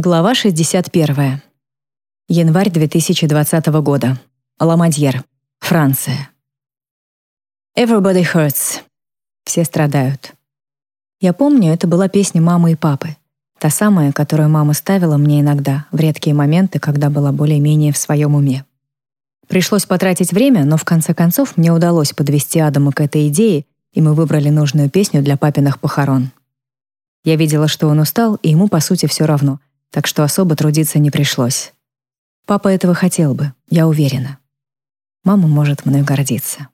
Глава 61. Январь 2020 года. Ламадьер, Франция. Everybody hurts. Все страдают. Я помню, это была песня мамы и папы. Та самая, которую мама ставила мне иногда, в редкие моменты, когда была более-менее в своем уме. Пришлось потратить время, но в конце концов мне удалось подвести Адама к этой идее, и мы выбрали нужную песню для папиных похорон. Я видела, что он устал, и ему, по сути, все равно — так что особо трудиться не пришлось. Папа этого хотел бы, я уверена. Мама может мной гордиться.